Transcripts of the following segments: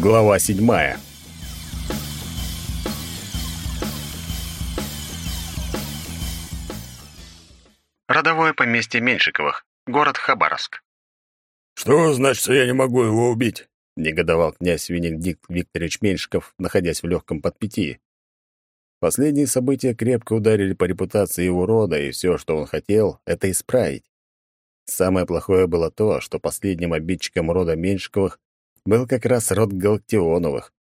Глава седьмая. Родовое поместье Меньшиковых, город Хабаровск. «Что значит, что я не могу его убить?» — негодовал князь Венедикт Викторович Меньшиков, находясь в легком подпитии. Последние события крепко ударили по репутации его рода, и все, что он хотел, — это исправить. Самое плохое было то, что последним обидчиком рода Меньшиковых был как раз род Галактионовых.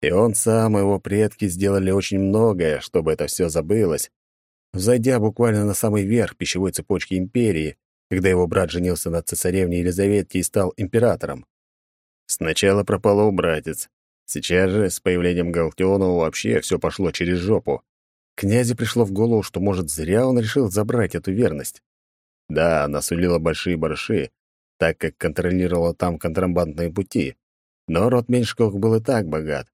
И он сам и его предки сделали очень многое, чтобы это все забылось, Зайдя буквально на самый верх пищевой цепочки империи, когда его брат женился на цесаревне Елизавете и стал императором. Сначала пропало братец. Сейчас же, с появлением Галактионова, вообще все пошло через жопу. Князю пришло в голову, что, может, зря он решил забрать эту верность. Да, она сулила большие барыши, так как контролировала там контрабандные пути. Но род Меньшиковых был и так богат.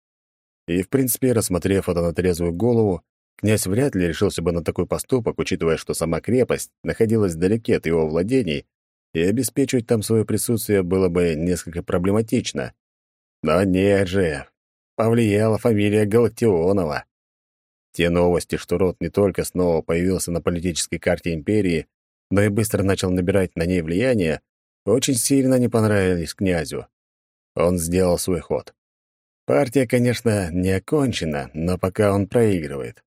И, в принципе, рассмотрев это на трезвую голову, Князь вряд ли решился бы на такой поступок, учитывая, что сама крепость находилась вдалеке от его владений, и обеспечивать там свое присутствие было бы несколько проблематично. Но нет же, повлияла фамилия Галактионова. Те новости, что род не только снова появился на политической карте империи, но и быстро начал набирать на ней влияние, очень сильно не понравились князю. Он сделал свой ход. Партия, конечно, не окончена, но пока он проигрывает.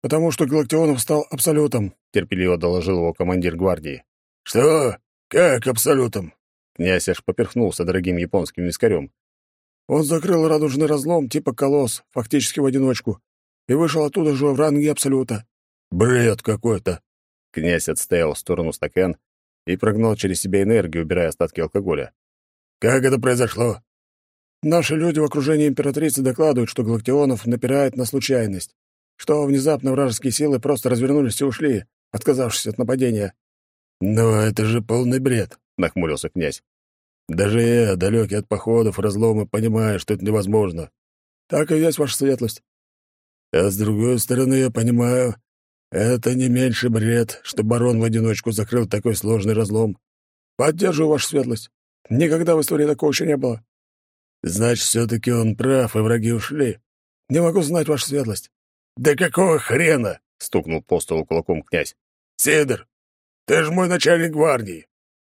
«Потому что Галактионов стал абсолютом», — терпеливо доложил его командир гвардии. «Что? Как абсолютом?» Князь аж поперхнулся дорогим японским вискарем. «Он закрыл радужный разлом типа колосс, фактически в одиночку, и вышел оттуда же в ранге абсолюта». «Бред какой-то!» Князь отстоял в сторону стакан и прогнал через себя энергию, убирая остатки алкоголя. «Как это произошло?» «Наши люди в окружении императрицы докладывают, что Галактионов напирает на случайность что внезапно вражеские силы просто развернулись и ушли, отказавшись от нападения. «Но это же полный бред», — нахмурился князь. «Даже я, далекий от походов, разлома, понимаю, что это невозможно». «Так и есть, ваша светлость». «А с другой стороны, я понимаю, это не меньше бред, что барон в одиночку закрыл такой сложный разлом». «Поддерживаю, ваша светлость. Никогда в истории такого еще не было». «Значит, все-таки он прав, и враги ушли». «Не могу знать, ваша светлость. «Да какого хрена?» — стукнул по столу кулаком князь. «Сидор, ты же мой начальник гвардии.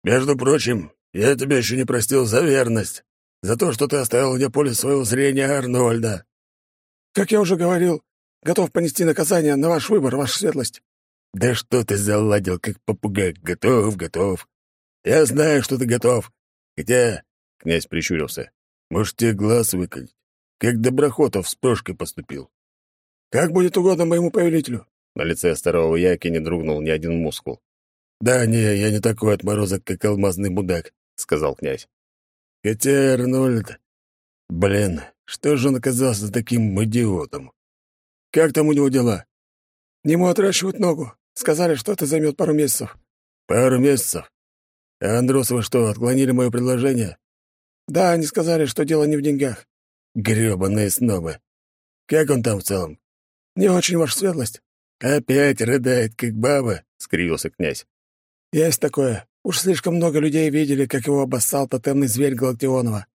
Между прочим, я тебя еще не простил за верность, за то, что ты оставил вне поля своего зрения Арнольда. Как я уже говорил, готов понести наказание на ваш выбор, ваша светлость». «Да что ты заладил, как попугай? Готов, готов. Я знаю, что ты готов. Хотя...» — князь прищурился. «Может, тебе глаз выколить? Как Доброхотов с Прошкой поступил?» Как будет угодно моему повелителю. На лице старого Яки не дрогнул ни один мускул. «Да не, я не такой отморозок, как алмазный мудак», — сказал князь. «Хотя Арнольд... Блин, что же он оказался таким идиотом? Как там у него дела?» «Ему отращивают ногу. Сказали, что это займет пару месяцев». «Пару месяцев? А Андросовы что, отклонили мое предложение?» «Да, они сказали, что дело не в деньгах». Грёбаные снобы. Как он там в целом?» «Не очень, ваша светлость». «Опять рыдает, как баба», — скривился князь. «Есть такое. Уж слишком много людей видели, как его обоссал тотемный зверь Галактионова.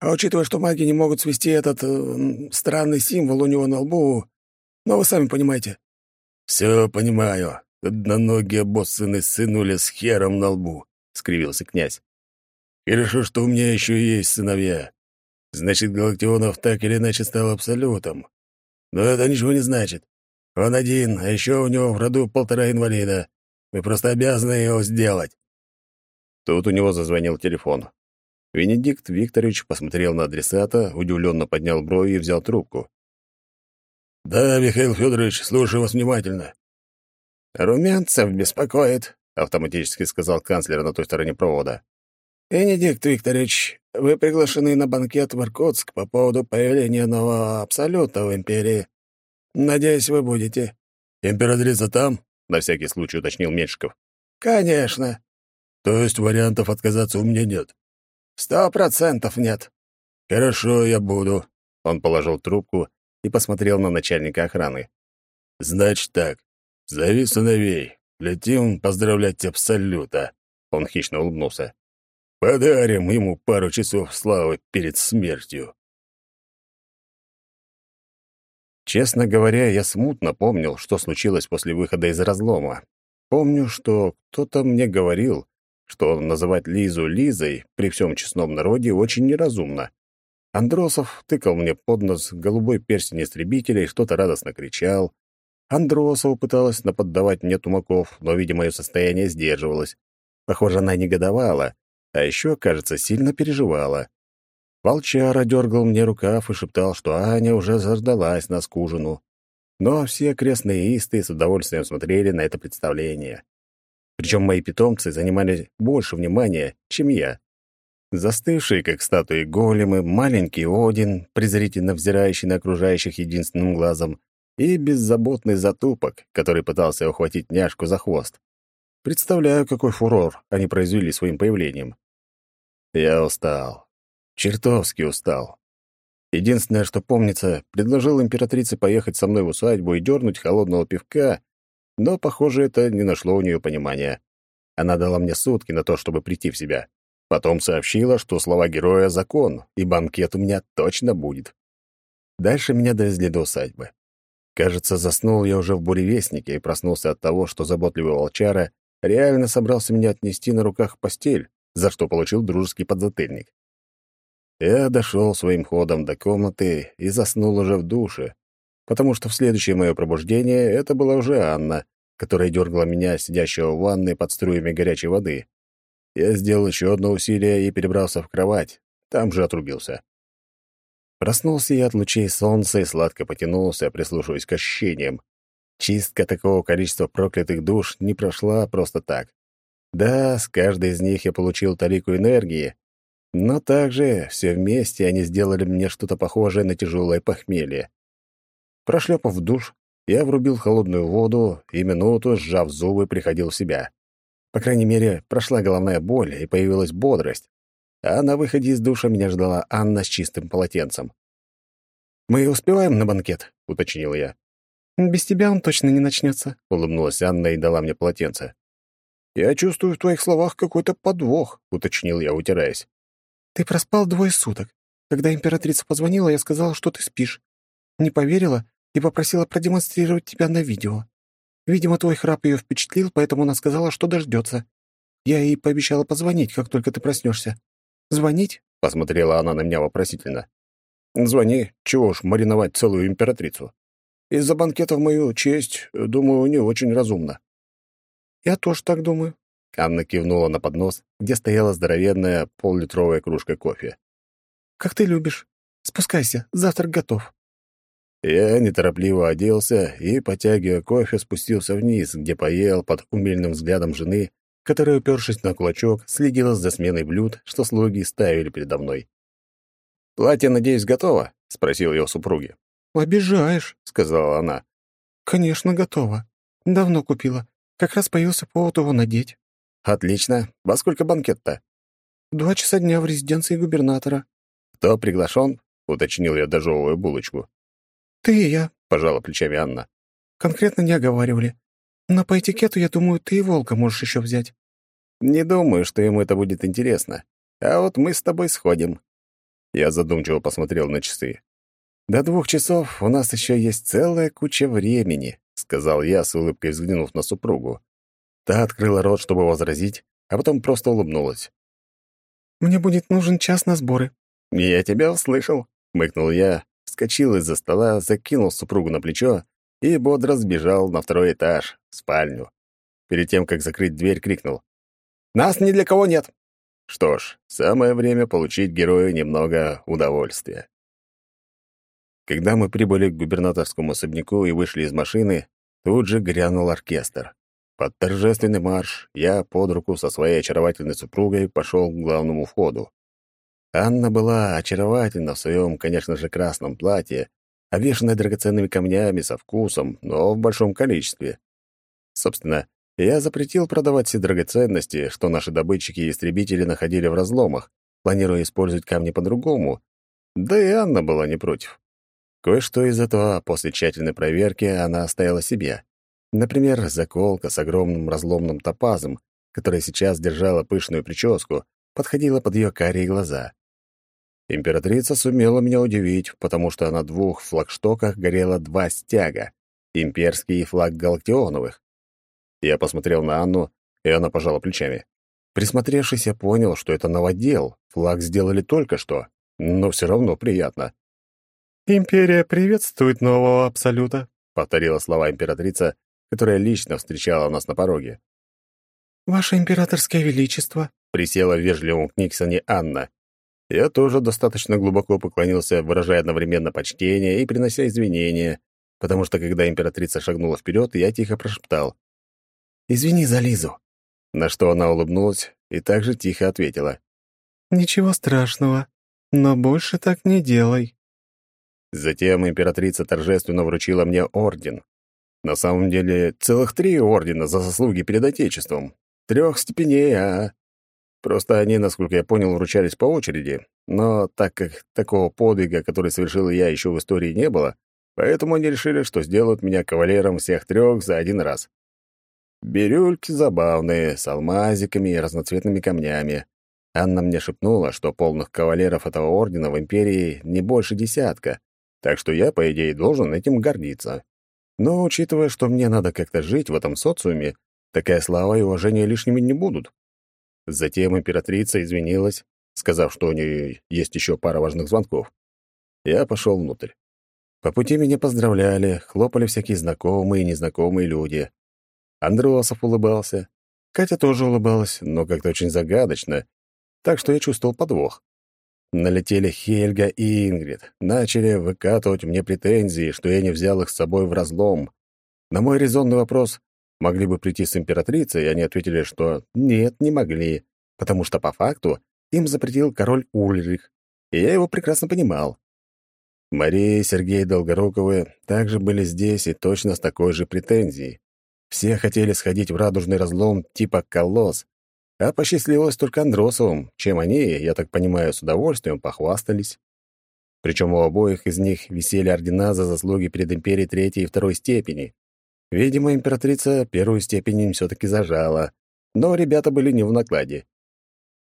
А учитывая, что маги не могут свести этот э, странный символ у него на лбу, ну, вы сами понимаете». «Все понимаю. Одноногие боссыны сынули с хером на лбу», — скривился князь. «Хорошо, что у меня еще есть сыновья. Значит, Галактионов так или иначе стал абсолютом. Но это ничего не значит. Он один, а еще у него в роду полтора инвалида. Мы просто обязаны его сделать». Тут у него зазвонил телефон. Венедикт Викторович посмотрел на адресата, удивленно поднял брови и взял трубку. «Да, Михаил Федорович, слушаю вас внимательно». «Румянцев беспокоит», — автоматически сказал канцлер на той стороне провода. «Венедикт Викторович, вы приглашены на банкет в Иркутск по поводу появления нового абсолюта в Империи. Надеюсь, вы будете». «Императрица там?» — на всякий случай уточнил Меньшиков. «Конечно». «То есть вариантов отказаться у меня нет?» «Сто процентов нет». «Хорошо, я буду». Он положил трубку и посмотрел на начальника охраны. «Значит так, зови сыновей. Летим поздравлять Абсолюта». Он хищно улыбнулся. Подарим ему пару часов славы перед смертью. Честно говоря, я смутно помнил, что случилось после выхода из разлома. Помню, что кто-то мне говорил, что называть Лизу Лизой при всем честном народе очень неразумно. Андросов тыкал мне под нос голубой перстень истребителя и что-то радостно кричал. Андросова пыталась наподдавать мне тумаков, но, видимо, ее состояние сдерживалось. Похоже, она негодовала, а еще, кажется, сильно переживала. Волчара дергал мне рукав и шептал, что Аня уже заждалась нас к ужину. Но все окрестные исты с удовольствием смотрели на это представление. Причем мои питомцы занимали больше внимания, чем я. Застывшие, как статуи големы, маленький Один, презрительно взирающий на окружающих единственным глазом, и беззаботный затупок, который пытался ухватить няшку за хвост. Представляю, какой фурор они произвели своим появлением. Я устал. Чертовски устал. Единственное, что помнится, предложил императрице поехать со мной в усадьбу и дернуть холодного пивка, но, похоже, это не нашло у нее понимания. Она дала мне сутки на то, чтобы прийти в себя. Потом сообщила, что слова героя — закон, и банкет у меня точно будет. Дальше меня довезли до усадьбы. Кажется, заснул я уже в буревестнике и проснулся от того, что заботливый волчара реально собрался меня отнести на руках в постель, за что получил дружеский подзатыльник. Я дошел своим ходом до комнаты и заснул уже в душе, потому что в следующее мое пробуждение это была уже Анна, которая дергала меня, сидящего в ванной под струями горячей воды. Я сделал еще одно усилие и перебрался в кровать, там же отрубился. Проснулся я от лучей солнца и сладко потянулся, прислушиваясь к ощущениям. Чистка такого количества проклятых душ не прошла просто так. Да, с каждой из них я получил талику энергии, но также все вместе они сделали мне что-то похожее на тяжелое похмелье. Прошлепав в душ, я врубил холодную воду и минуту, сжав зубы, приходил в себя. По крайней мере, прошла головная боль и появилась бодрость. А на выходе из душа меня ждала Анна с чистым полотенцем. «Мы успеваем на банкет?» — уточнил я. «Без тебя он точно не начнется», — улыбнулась Анна и дала мне полотенце. «Я чувствую в твоих словах какой-то подвох», — уточнил я, утираясь. Ты проспал двое суток. Когда императрица позвонила, я сказала, что ты спишь. Не поверила и попросила продемонстрировать тебя на видео. Видимо, твой храп ее впечатлил, поэтому она сказала, что дождется. Я ей пообещала позвонить, как только ты проснешься. «Звонить?» — посмотрела она на меня вопросительно. «Звони. Чего уж мариновать целую императрицу. Из-за банкета в мою честь, думаю, не очень разумно». «Я тоже так думаю. Анна кивнула на поднос, где стояла здоровенная поллитровая кружка кофе. «Как ты любишь. Спускайся, завтрак готов». Я неторопливо оделся и, потягивая кофе, спустился вниз, где поел под умельным взглядом жены, которая, упершись на кулачок, следила за сменой блюд, что слуги ставили передо мной. «Платье, надеюсь, готово?» — спросил я у супруги. «Обижаешь», — сказала она. «Конечно, готово. Давно купила. Как раз появился повод его надеть». «Отлично. Во сколько банкет-то?» «Два часа дня в резиденции губернатора». «Кто приглашен?» — уточнил я, дожевывая булочку. «Ты и я», — пожала плечами Анна. «Конкретно не оговаривали. Но по этикету, я думаю, ты и волка можешь еще взять». «Не думаю, что ему это будет интересно. А вот мы с тобой сходим». Я задумчиво посмотрел на часы. «До двух часов у нас еще есть целая куча времени», — сказал я, с улыбкой взглянув на супругу. Та открыла рот, чтобы возразить, а потом просто улыбнулась. «Мне будет нужен час на сборы». «Я тебя услышал», — мыкнул я, вскочил из-за стола, закинул супругу на плечо и бодро сбежал на второй этаж, в спальню. Перед тем, как закрыть дверь, крикнул. «Нас ни для кого нет!» Что ж, самое время получить герою немного удовольствия. Когда мы прибыли к губернаторскому особняку и вышли из машины, тут же грянул оркестр. Под торжественный марш я под руку со своей очаровательной супругой пошел к главному входу. Анна была очаровательна в своем, конечно же, красном платье, обвешанное драгоценными камнями со вкусом, но в большом количестве. Собственно, я запретил продавать все драгоценности, что наши добытчики и истребители находили в разломах, планируя использовать камни по-другому. Да и Анна была не против. Кое-что из этого после тщательной проверки она оставила себе. Например, заколка с огромным разломным топазом, которая сейчас держала пышную прическу, подходила под ее карие глаза. Императрица сумела меня удивить, потому что на двух флагштоках горело два стяга — имперский и флаг Галактионовых. Я посмотрел на Анну, и она пожала плечами. Присмотревшись, я понял, что это новодел, флаг сделали только что, но все равно приятно. «Империя приветствует нового Абсолюта», — повторила слова императрица, которая лично встречала нас на пороге. «Ваше императорское величество», — присела в вежливом к Никсоне Анна. Я тоже достаточно глубоко поклонился, выражая одновременно почтение и принося извинения, потому что, когда императрица шагнула вперед, я тихо прошептал. «Извини за Лизу». На что она улыбнулась и также тихо ответила. «Ничего страшного, но больше так не делай». Затем императрица торжественно вручила мне орден. На самом деле, целых три ордена за заслуги перед Отечеством. Трех степеней, а... Просто они, насколько я понял, вручались по очереди, но так как такого подвига, который совершил я, еще в истории не было, поэтому они решили, что сделают меня кавалером всех трех за один раз. Бирюльки забавные, с алмазиками и разноцветными камнями. Анна мне шепнула, что полных кавалеров этого ордена в Империи не больше десятка, так что я, по идее, должен этим гордиться. Но, учитывая, что мне надо как-то жить в этом социуме, такая слава и уважение лишними не будут. Затем императрица извинилась, сказав, что у нее есть еще пара важных звонков. Я пошел внутрь. По пути меня поздравляли, хлопали всякие знакомые и незнакомые люди. Андросов улыбался. Катя тоже улыбалась, но как-то очень загадочно, так что я чувствовал подвох. Налетели Хельга и Ингрид, начали выкатывать мне претензии, что я не взял их с собой в разлом. На мой резонный вопрос, Могли бы прийти с императрицей, и они ответили, что нет, не могли, потому что по факту им запретил король Ульрих, и я его прекрасно понимал. Мария и Сергей Долгоруковы также были здесь и точно с такой же претензией. Все хотели сходить в радужный разлом типа колосс, а посчастливилось только Андросовым, чем они, я так понимаю, с удовольствием похвастались. Причем у обоих из них висели ордена за заслуги перед империей третьей и второй степени. Видимо, императрица первую степень им все-таки зажала, но ребята были не в накладе.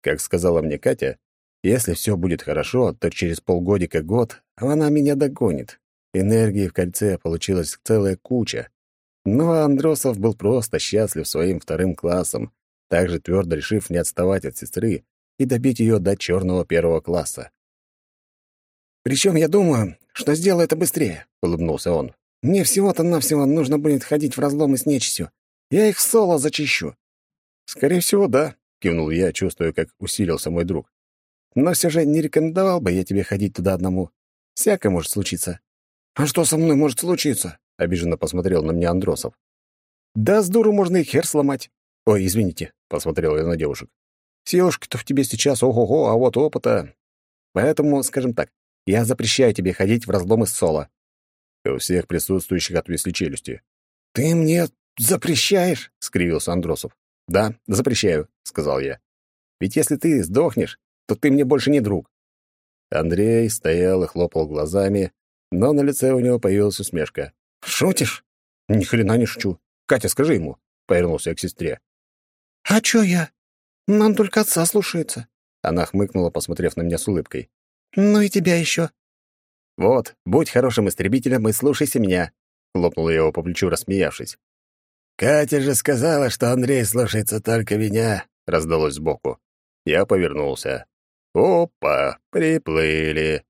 Как сказала мне Катя, если все будет хорошо, то через полгодика-год она меня догонит. Энергии в кольце получилась целая куча. Но Андросов был просто счастлив своим вторым классом, также твердо решив не отставать от сестры и добить ее до черного первого класса. «Причем я думаю, что сделаю это быстрее», — улыбнулся он. Мне всего-то навсего нужно будет ходить в разломы с нечистью. Я их соло зачищу». «Скорее всего, да», — кивнул я, чувствуя, как усилился мой друг. «Но все же не рекомендовал бы я тебе ходить туда одному. Всякое может случиться». «А что со мной может случиться?» — обиженно посмотрел на меня Андросов. «Да с дуру можно и хер сломать». «Ой, извините», — посмотрел я на девушек. «Силушки-то в тебе сейчас ого-го, а вот опыта. Поэтому, скажем так, я запрещаю тебе ходить в разломы с соло. У всех присутствующих отвесли челюсти. «Ты мне запрещаешь?» — скривился Андросов. «Да, запрещаю», — сказал я. «Ведь если ты сдохнешь, то ты мне больше не друг». Андрей стоял и хлопал глазами, но на лице у него появилась усмешка. «Шутишь?» «Ни хрена не шучу. Катя, скажи ему», — повернулся к сестре. «А чё я? Нам только отца слушается». Она хмыкнула, посмотрев на меня с улыбкой. «Ну и тебя еще. «Вот, будь хорошим истребителем и слушайся меня», — хлопнул я его по плечу, рассмеявшись. «Катя же сказала, что Андрей слушается только меня», — раздалось сбоку. Я повернулся. «Опа, приплыли».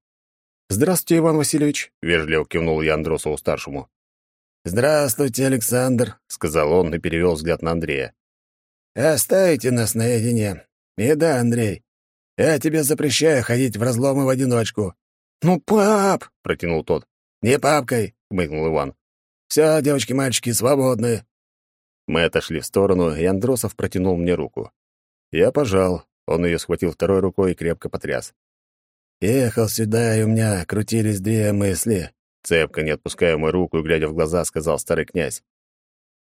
«Здравствуйте, Иван Васильевич», — вежливо кивнул я Андросову-старшему. «Здравствуйте, Александр», — сказал он и перевел взгляд на Андрея. «Оставите нас наедине. И да, Андрей, я тебе запрещаю ходить в разломы в одиночку. «Ну, пап!» — протянул тот. «Не папкой!» — хмыкнул Иван. «Все, девочки-мальчики, свободны!» Мы отошли в сторону, и Андросов протянул мне руку. Я пожал, он ее схватил второй рукой и крепко потряс. «Ехал сюда, и у меня крутились две мысли», — цепко, не отпуская мою руку и глядя в глаза, сказал старый князь.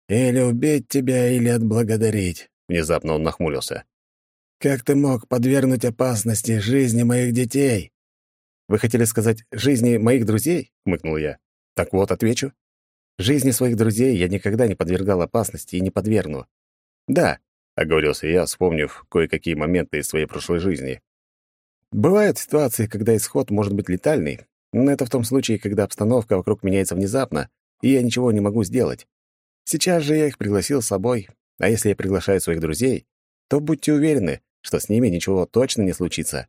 «Или убить тебя, или отблагодарить», — внезапно он нахмурился. «Как ты мог подвергнуть опасности жизни моих детей?» Вы хотели сказать «жизни моих друзей»?» — хмыкнул я. «Так вот, отвечу. Жизни своих друзей я никогда не подвергал опасности и не подвергну. Да, оговорился я, вспомнив кое-какие моменты из своей прошлой жизни. Бывают ситуации, когда исход может быть летальный, но это в том случае, когда обстановка вокруг меняется внезапно, и я ничего не могу сделать. Сейчас же я их пригласил с собой, а если я приглашаю своих друзей, то будьте уверены, что с ними ничего точно не случится.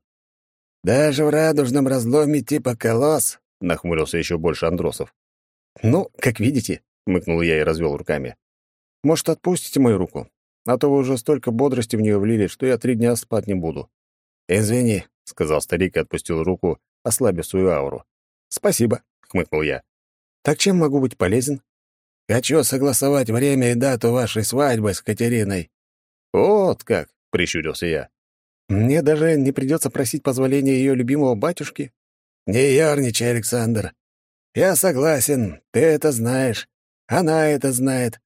«Даже в радужном разломе типа колосс?» — нахмурился еще больше Андросов. «Ну, как видите», — мыкнул я и развел руками. «Может, отпустите мою руку? А то вы уже столько бодрости в нее влили, что я три дня спать не буду». «Извини», — сказал старик и отпустил руку, ослабив свою ауру. «Спасибо», — хмыкнул я. «Так чем могу быть полезен?» «Хочу согласовать время и дату вашей свадьбы с Катериной». «Вот как!» — прищурился я. Мне даже не придется просить позволения ее любимого батюшки. Не ерничай, Александр. Я согласен, ты это знаешь. Она это знает.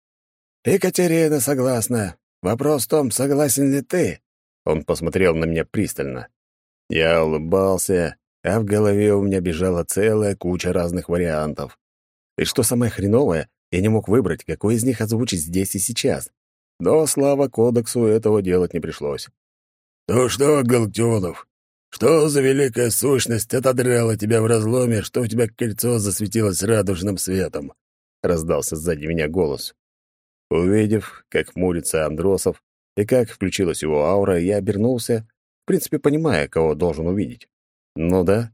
Екатерина согласна. Вопрос в том, согласен ли ты. Он посмотрел на меня пристально. Я улыбался, а в голове у меня бежала целая куча разных вариантов. И что самое хреновое, я не мог выбрать, какой из них озвучить здесь и сейчас. Но, слава кодексу, этого делать не пришлось. «Ну что, Галактионов, что за великая сущность отодрала тебя в разломе, что у тебя кольцо засветилось радужным светом?» — раздался сзади меня голос. Увидев, как хмурится Андросов и как включилась его аура, я обернулся, в принципе, понимая, кого должен увидеть. Ну да,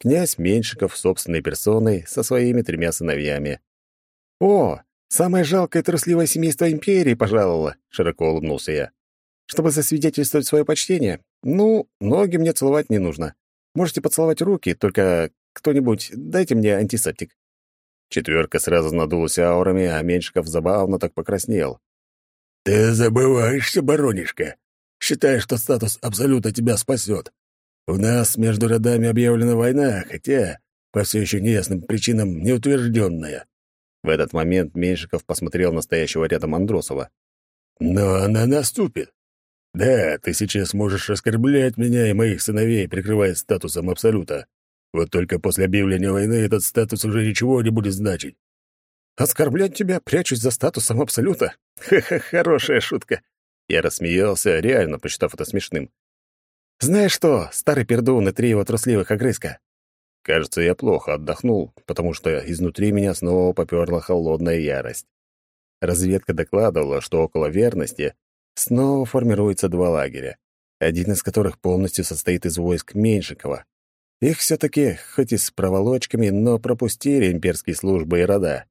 князь Меньшиков собственной персоной со своими тремя сыновьями. «О, самое жалкое трусливое семейство империи пожаловало!» — широко улыбнулся я. Чтобы засвидетельствовать свое почтение, ну, ноги мне целовать не нужно. Можете поцеловать руки, только кто-нибудь дайте мне антисептик». Четверка сразу надулась аурами, а Меньшиков забавно так покраснел. «Ты забываешься, баронишка. Считаешь, что статус Абсолюта тебя спасет. У нас между родами объявлена война, хотя, по все еще неясным причинам, неутвержденная». В этот момент Меньшиков посмотрел на стоящего рядом Андросова. «Но она наступит. Да, ты сейчас можешь оскорблять меня и моих сыновей, прикрывая статусом Абсолюта. Вот только после объявления войны этот статус уже ничего не будет значить. Оскорблять тебя, прячусь за статусом Абсолюта? Ха-ха, хорошая шутка. Я рассмеялся, реально посчитав это смешным. Знаешь что, старый пердун и три его трусливых огрызка? Кажется, я плохо отдохнул, потому что изнутри меня снова поперла холодная ярость. Разведка докладывала, что около верности снова формируется два лагеря, один из которых полностью состоит из войск Меньшикова. Их все-таки, хоть и с проволочками, но пропустили имперские службы и рода.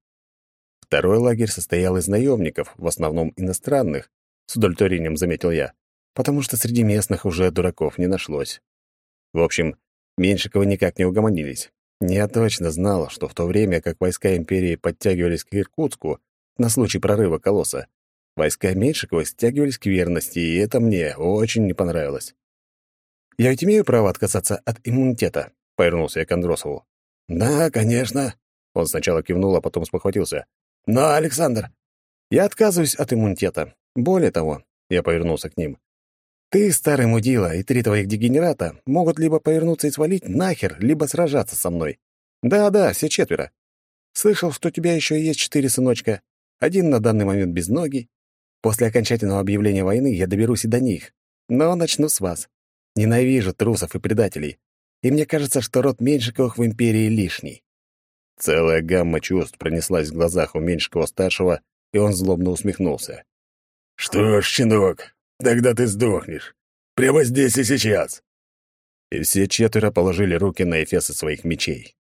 Второй лагерь состоял из наемников, в основном иностранных, с удовлетворением заметил я, потому что среди местных уже дураков не нашлось. В общем, Меньшиковы никак не угомонились. Я точно знал, что в то время, как войска империи подтягивались к Иркутску на случай прорыва колосса, Войска Меньшикова стягивались к верности, и это мне очень не понравилось. «Я ведь имею право отказаться от иммунитета?» — повернулся я к Андросову. «Да, конечно». Он сначала кивнул, а потом спохватился. «Но, Александр, я отказываюсь от иммунитета. Более того, я повернулся к ним. Ты, старый мудила, и три твоих дегенерата могут либо повернуться и свалить нахер, либо сражаться со мной. Да-да, все четверо. Слышал, что у тебя еще есть четыре сыночка. Один на данный момент без ноги, После окончательного объявления войны я доберусь и до них. Но начну с вас. Ненавижу трусов и предателей. И мне кажется, что род Меньшиковых в империи лишний». Целая гамма чувств пронеслась в глазах у Меньшикова-старшего, и он злобно усмехнулся. «Что ж, щенок, тогда ты сдохнешь. Прямо здесь и сейчас». И все четверо положили руки на эфесы своих мечей.